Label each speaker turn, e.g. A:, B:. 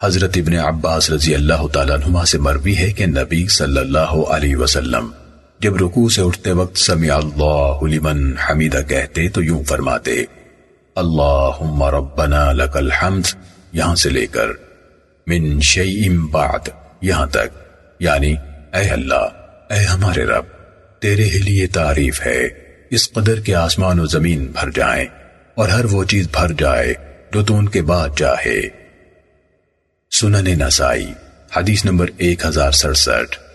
A: حضرت ابن عباس رضی اللہ تعالیٰ عنہ سے مروی ہے کہ نبی صلی اللہ علیہ وسلم جب رکوع سے اٹھتے وقت سمع اللہ لمن حمیدہ کہتے تو یوں فرماتے، اللہم ربنا لک الحمد یہاں سے لے کر، من شیئم بعد یہاں تک یعنی اے اللہ، اے ہمارے رب، تیرے ہی لیے تعریف ہے، اس قدر کے آسمان و زمین بھر جائیں اور ہر وہ چیز بھر جائے جو تو ان کے بعد چاہے سنن نسائی حدیث نمبر ایک ہزار سڑسٹھ۔